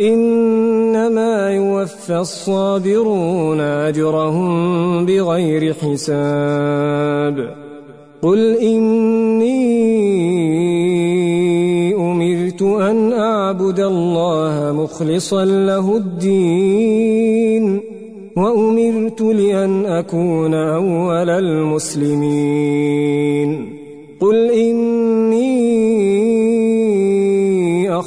إنما يوفى الصابرون أجرهم بغير حساب. قل إني أمرت أن أعبد الله مخلصا له الدين وأمرت لأن أكون أول المسلمين. قل إني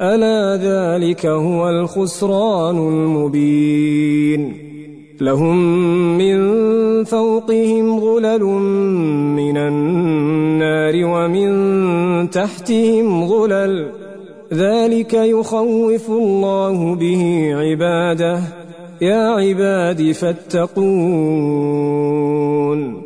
ألا ذلك هو الخسران المبين. لهم من فوقهم ظلل من النار ومن تحتهم ظلل. ذلك يخوف الله به عباده. يا عباد فاتقون.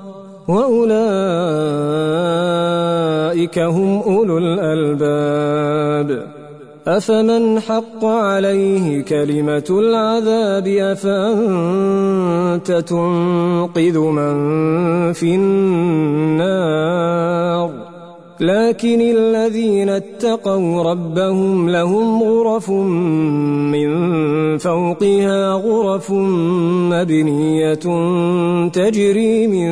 وأولئك هم أولو الألباب. أفمن حق عليه كلمة العذاب أفأنت تنقذ من في النار؟ لكن الذين اتقوا ربهم لهم غرف من فوقها غرف مبنية تجري من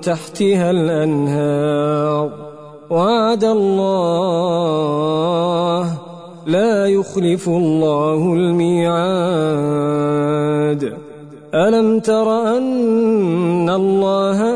تحتها الأنهار. وعد الله لا يخلف الله الميعاد. ألم تر أن الله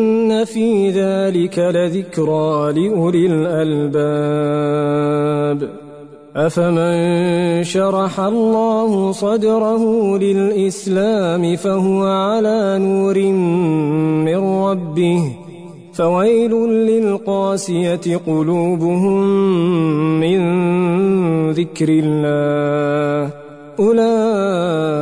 في ذلك لذكرى لأولي الألباب أفمن شرح الله صدره للإسلام فهو على نور من ربه فويل للقاسية قلوبهم من ذكر الله أولئك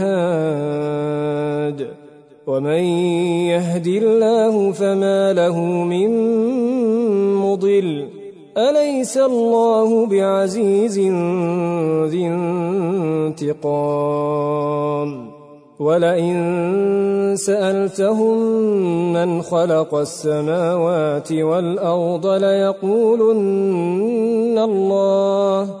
ومن يهد الله فما له من مضل. أليس الله بعزيز ذي انتقام؟ ولئن سألتهم من خلق السماوات والأرض ليقولن الله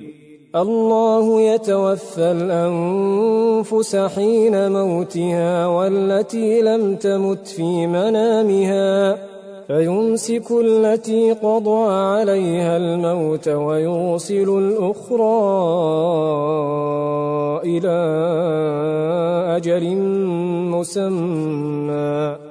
الله يتوفى الأنفس حين موتها والتي لم تمت في منامها فيمسك التي قضى عليها الموت ويرسل الأخرى إلى أجل مسمى.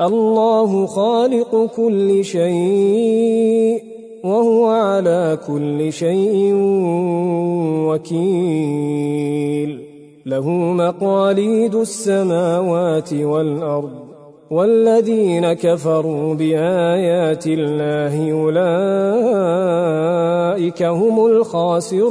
الله خالق كل شيء وهو على كل شيء وكيل. له مقاليد السماوات والأرض والذين كفروا بآيات الله أولئك هم الخاسرون.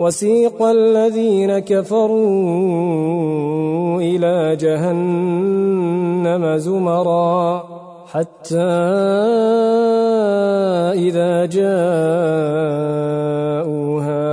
وسيق الذين كفروا إلى جهنم زمرا حتى إذا جاءوها